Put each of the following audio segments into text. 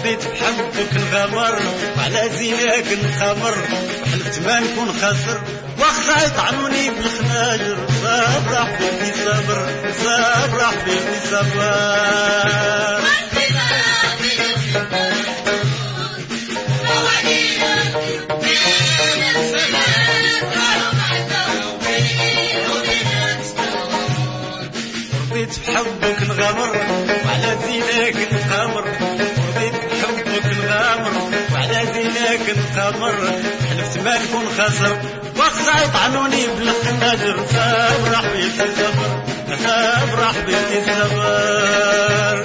رضيت بحبك نغامر وعلى زينك نخامر حلفت ما نكون خاسر واخا يطعنوني بالخناجر صابر حبيبي صبر صابر حبيبي صبر. زينك نخامر حلفت ما نكون خاسر واخا يطعنوني بالخناجر صبر حبيبي صبر صبر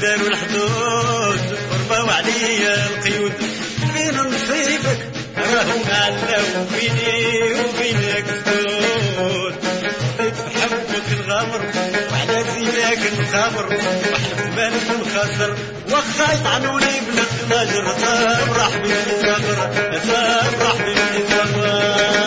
داروا الحدود قربة وعليا القيود. فين نصيبك. راهو معلم بيني وبينك بقيت بحبك نغامر وعلى زينك نخامر وحلفت ما نكون خاسر واخا يطعنوني بالخناجر صبر حبيبي صبر صبر حبيبي صبر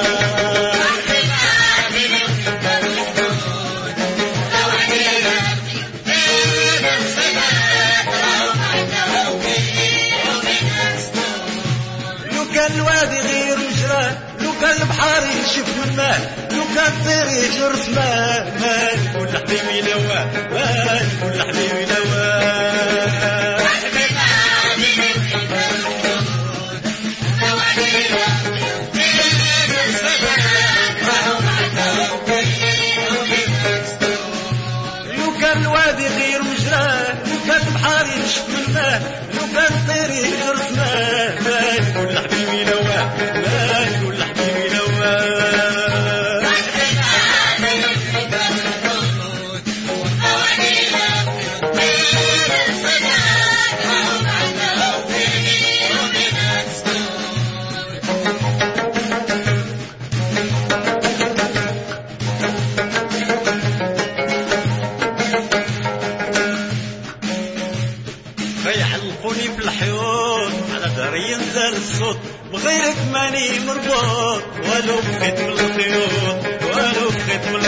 كان البحر يشف ماه لو كان الطير يجر في ماه ما نقول حبيبي نواه ما نقول حبيبي نواه لو كان الوادي غير مجراه لو كان البحر يشف ماه لو كان الطير يجر في ينزل الصوت بغيرك ماني مربوط ولو بخيت من الخيوط ولو بخيت من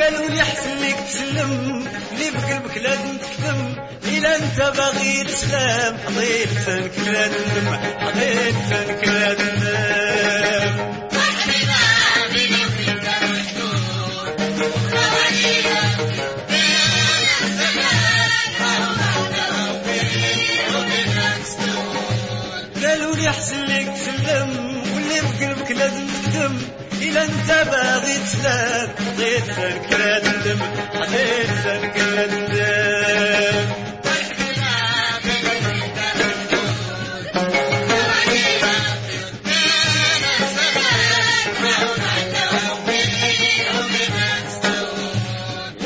قالوا لي حسنك تسلم. لي بقلبك لازم تكتم. إلا أنت باغي تسلم. حضيت لسانك لازم حضيت لسانك لازم قالوا لي حسن لك تسلم. واللي بقلبك لازم تكتم إلا انت باغي تسلم سكرة الدم حطيت سكرة الدم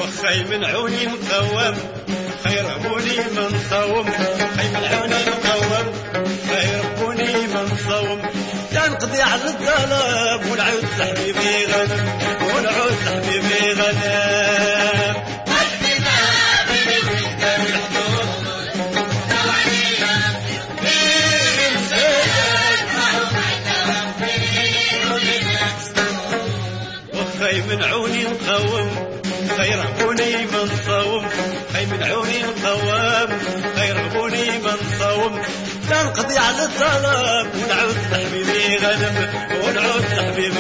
وخي من عوني مقوم خير عوني من صوم خي من عوني الظلام ونعود لحبيبي غنم ونعود لحبيبي غنم وخي من عوني مقوم خير عوني من صوم خي من عوني مقوم خير عوني من صوم تنقضي على الظلام ونعود لحبيبي غنم ونعود لحبيبي